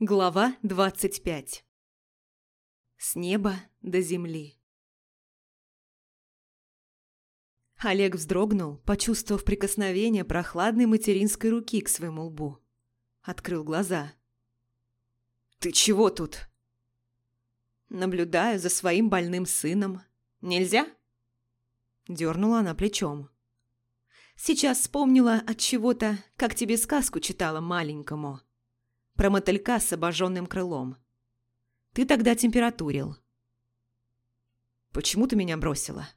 Глава 25 С неба до земли Олег вздрогнул, почувствовав прикосновение прохладной материнской руки к своему лбу. Открыл глаза. «Ты чего тут?» «Наблюдаю за своим больным сыном. Нельзя?» Дернула она плечом. «Сейчас вспомнила от чего-то, как тебе сказку читала маленькому» про мотылька с обожженным крылом. Ты тогда температурил. Почему ты меня бросила?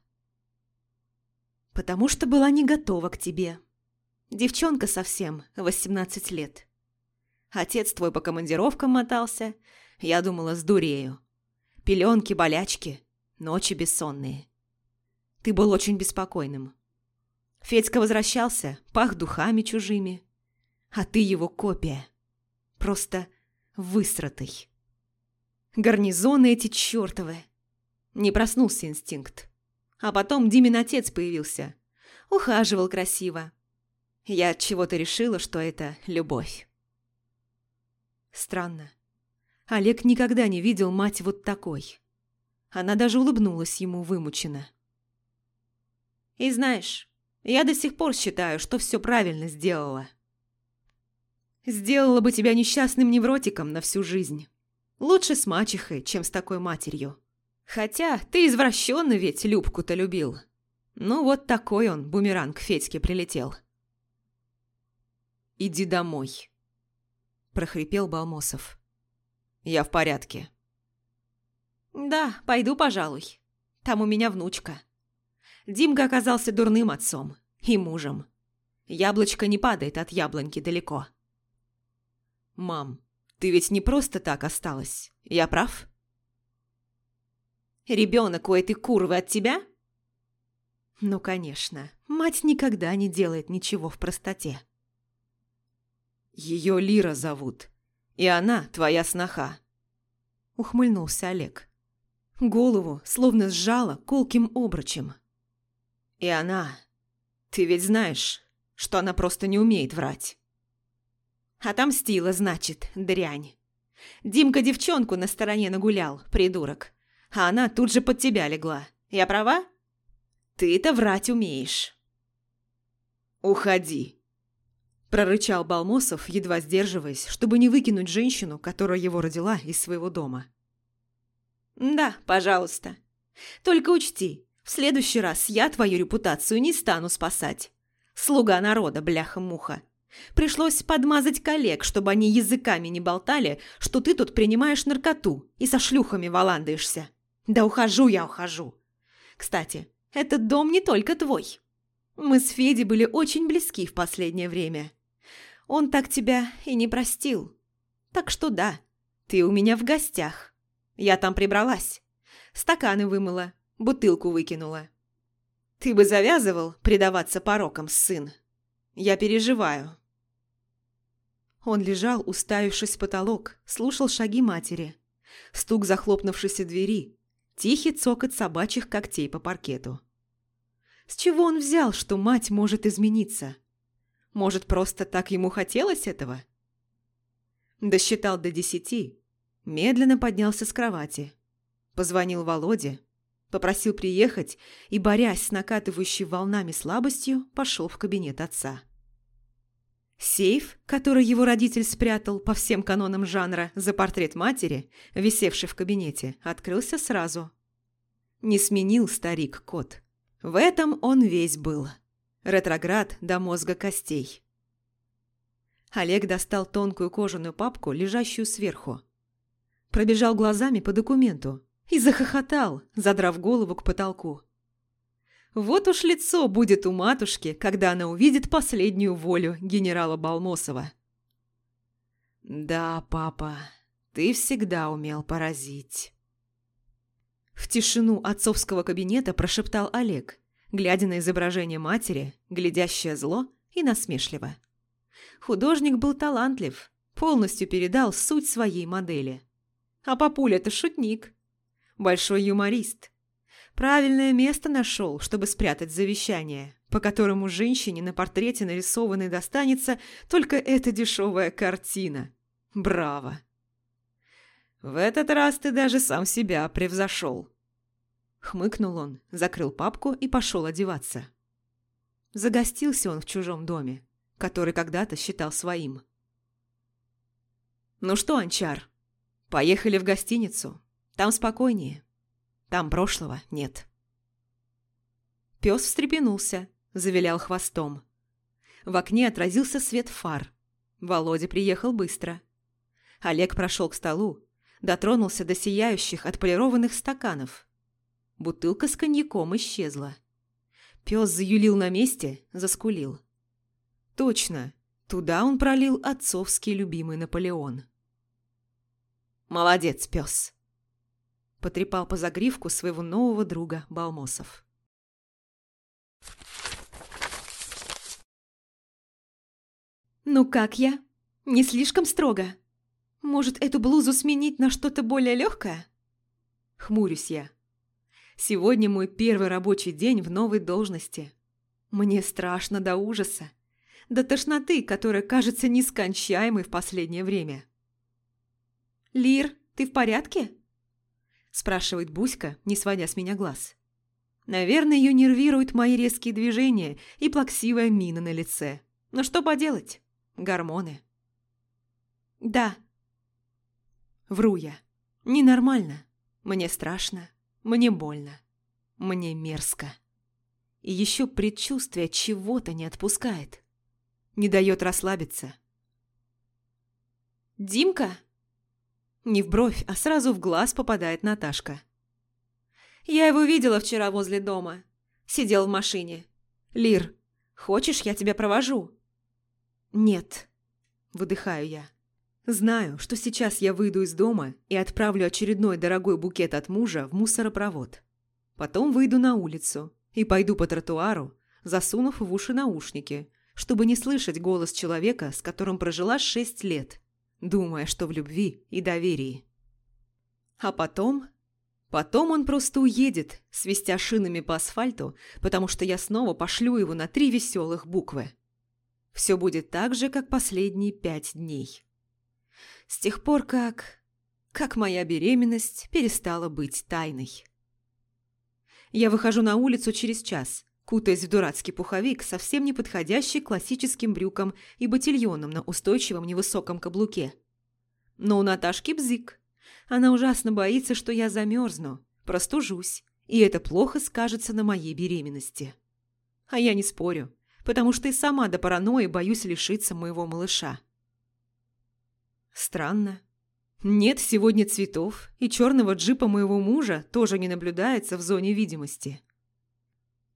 Потому что была не готова к тебе. Девчонка совсем, 18 лет. Отец твой по командировкам мотался, я думала, сдурею. Пеленки, болячки, ночи бессонные. Ты был очень беспокойным. Федька возвращался, пах духами чужими. А ты его копия просто высратый. Гарнизоны эти чертовы. Не проснулся инстинкт. А потом Димин отец появился. Ухаживал красиво. Я от чего-то решила, что это любовь. Странно. Олег никогда не видел мать вот такой. Она даже улыбнулась ему вымученно. И знаешь, я до сих пор считаю, что все правильно сделала. Сделала бы тебя несчастным невротиком на всю жизнь. Лучше с мачехой, чем с такой матерью. Хотя ты извращенно ведь Любку-то любил. Ну вот такой он, бумеранг Федьке прилетел. «Иди домой», – прохрипел Балмосов. «Я в порядке». «Да, пойду, пожалуй. Там у меня внучка. Димка оказался дурным отцом и мужем. Яблочко не падает от яблоньки далеко». «Мам, ты ведь не просто так осталась, я прав?» «Ребенок у этой курвы от тебя?» «Ну, конечно, мать никогда не делает ничего в простоте». «Ее Лира зовут, и она твоя сноха», — ухмыльнулся Олег. Голову словно сжала колким обручем. «И она... Ты ведь знаешь, что она просто не умеет врать». Отомстила, значит, дрянь. Димка девчонку на стороне нагулял, придурок. А она тут же под тебя легла. Я права? Ты-то врать умеешь. «Уходи!» Прорычал Балмосов, едва сдерживаясь, чтобы не выкинуть женщину, которая его родила, из своего дома. «Да, пожалуйста. Только учти, в следующий раз я твою репутацию не стану спасать. Слуга народа, бляха-муха. Пришлось подмазать коллег, чтобы они языками не болтали, что ты тут принимаешь наркоту и со шлюхами валандаешься. Да ухожу я, ухожу. Кстати, этот дом не только твой. Мы с Федей были очень близки в последнее время. Он так тебя и не простил. Так что да, ты у меня в гостях. Я там прибралась. Стаканы вымыла, бутылку выкинула. Ты бы завязывал предаваться порокам, сын. Я переживаю. Он лежал, уставившись в потолок, слушал шаги матери. Стук захлопнувшейся двери. Тихий цокот собачьих когтей по паркету. С чего он взял, что мать может измениться? Может, просто так ему хотелось этого? Досчитал до десяти. Медленно поднялся с кровати. Позвонил Володе. Попросил приехать и, борясь с накатывающей волнами слабостью, пошел в кабинет отца. Сейф, который его родитель спрятал по всем канонам жанра за портрет матери, висевший в кабинете, открылся сразу. Не сменил старик код. В этом он весь был. Ретроград до мозга костей. Олег достал тонкую кожаную папку, лежащую сверху. Пробежал глазами по документу и захохотал, задрав голову к потолку. Вот уж лицо будет у матушки, когда она увидит последнюю волю генерала Балмосова. «Да, папа, ты всегда умел поразить». В тишину отцовского кабинета прошептал Олег, глядя на изображение матери, глядящее зло и насмешливо. Художник был талантлив, полностью передал суть своей модели. А папуля-то шутник, большой юморист, Правильное место нашел, чтобы спрятать завещание, по которому женщине на портрете нарисованной достанется только эта дешевая картина. Браво! В этот раз ты даже сам себя превзошел. Хмыкнул он, закрыл папку и пошел одеваться. Загостился он в чужом доме, который когда-то считал своим. «Ну что, Анчар, поехали в гостиницу. Там спокойнее. Там прошлого нет». Пес встрепенулся, завилял хвостом. В окне отразился свет фар. Володя приехал быстро. Олег прошел к столу, дотронулся до сияющих отполированных стаканов. Бутылка с коньяком исчезла. Пес заюлил на месте, заскулил. Точно, туда он пролил отцовский любимый Наполеон. «Молодец, пес!» Потрепал по загривку своего нового друга Балмосов. «Ну как я? Не слишком строго? Может, эту блузу сменить на что-то более легкое?» Хмурюсь я. Сегодня мой первый рабочий день в новой должности. Мне страшно до ужаса. До тошноты, которая кажется нескончаемой в последнее время. «Лир, ты в порядке?» Спрашивает Буська, не сводя с меня глаз. Наверное, ее нервируют мои резкие движения и плаксивая мина на лице. Но что поделать? Гормоны. «Да». Вру я. Ненормально. Мне страшно. Мне больно. Мне мерзко. И еще предчувствие чего-то не отпускает. Не дает расслабиться. «Димка?» Не в бровь, а сразу в глаз попадает Наташка. «Я его видела вчера возле дома. Сидел в машине. Лир, хочешь, я тебя провожу?» «Нет», – выдыхаю я. Знаю, что сейчас я выйду из дома и отправлю очередной дорогой букет от мужа в мусоропровод. Потом выйду на улицу и пойду по тротуару, засунув в уши наушники, чтобы не слышать голос человека, с которым прожила шесть лет, думая, что в любви и доверии. А потом... Потом он просто уедет, свистя шинами по асфальту, потому что я снова пошлю его на три веселых буквы. Все будет так же, как последние пять дней. С тех пор, как... как моя беременность перестала быть тайной. Я выхожу на улицу через час, кутаясь в дурацкий пуховик, совсем не подходящий классическим брюкам и ботильоном на устойчивом невысоком каблуке. Но у Наташки бзик. Она ужасно боится, что я замерзну, простужусь, и это плохо скажется на моей беременности. А я не спорю, потому что и сама до паранойи боюсь лишиться моего малыша. Странно. Нет сегодня цветов, и черного джипа моего мужа тоже не наблюдается в зоне видимости.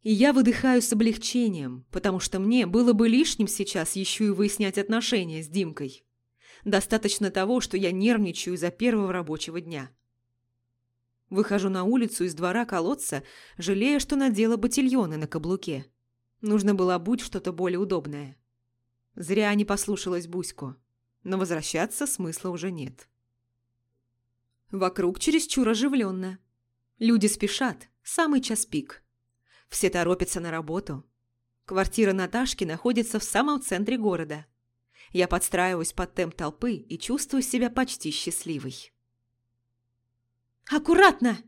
И я выдыхаю с облегчением, потому что мне было бы лишним сейчас еще и выяснять отношения с Димкой. Достаточно того, что я нервничаю из-за первого рабочего дня. Выхожу на улицу из двора колодца, жалея, что надела ботильоны на каблуке. Нужно было обуть что-то более удобное. Зря не послушалась Буську но возвращаться смысла уже нет. Вокруг чересчур оживленно. Люди спешат, самый час пик. Все торопятся на работу. Квартира Наташки находится в самом центре города. Я подстраиваюсь под темп толпы и чувствую себя почти счастливой. «Аккуратно!»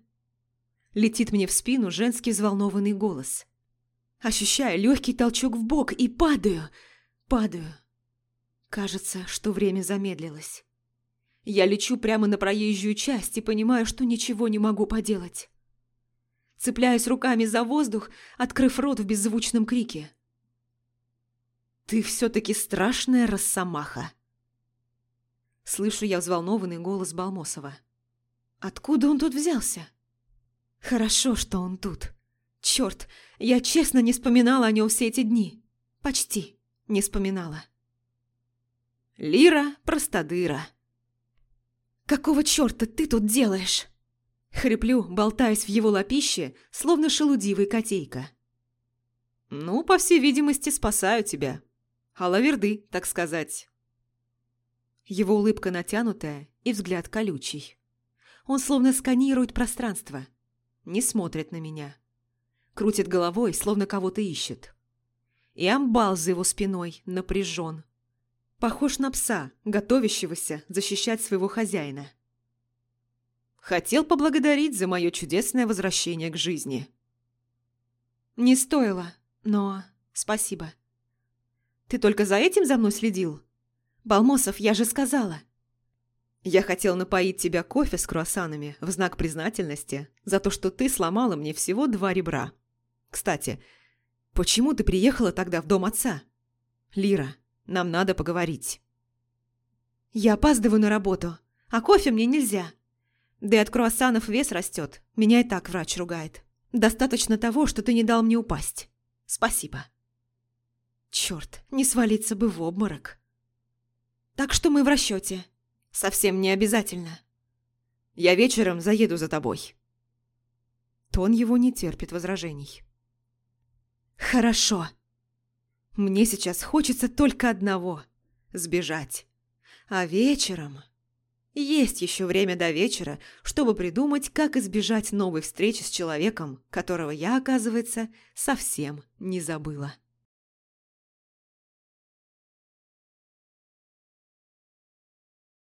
Летит мне в спину женский взволнованный голос. Ощущаю легкий толчок в бок и падаю, падаю. Кажется, что время замедлилось. Я лечу прямо на проезжую часть и понимаю, что ничего не могу поделать. Цепляюсь руками за воздух, открыв рот в беззвучном крике. «Ты все-таки страшная росомаха!» Слышу я взволнованный голос Балмосова. «Откуда он тут взялся?» «Хорошо, что он тут. Черт, я честно не вспоминала о нем все эти дни. Почти не вспоминала». Лира простодыра. «Какого черта ты тут делаешь?» Хриплю, болтаясь в его лапище, словно шелудивый котейка. «Ну, по всей видимости, спасаю тебя. Алаверды, так сказать». Его улыбка натянутая и взгляд колючий. Он словно сканирует пространство. Не смотрит на меня. Крутит головой, словно кого-то ищет. И амбал за его спиной напряжен. Похож на пса, готовящегося защищать своего хозяина. Хотел поблагодарить за мое чудесное возвращение к жизни. Не стоило, но спасибо. Ты только за этим за мной следил? Балмосов, я же сказала. Я хотел напоить тебя кофе с круассанами в знак признательности за то, что ты сломала мне всего два ребра. Кстати, почему ты приехала тогда в дом отца? Лира, нам надо поговорить. Я опаздываю на работу, а кофе мне нельзя. Да и от круассанов вес растет, меня и так врач ругает. Достаточно того, что ты не дал мне упасть. Спасибо. Черт, не свалиться бы в обморок. Так что мы в расчете. Совсем не обязательно. Я вечером заеду за тобой. Тон его не терпит возражений. Хорошо. Мне сейчас хочется только одного – сбежать. А вечером... Есть еще время до вечера, чтобы придумать, как избежать новой встречи с человеком, которого я, оказывается, совсем не забыла.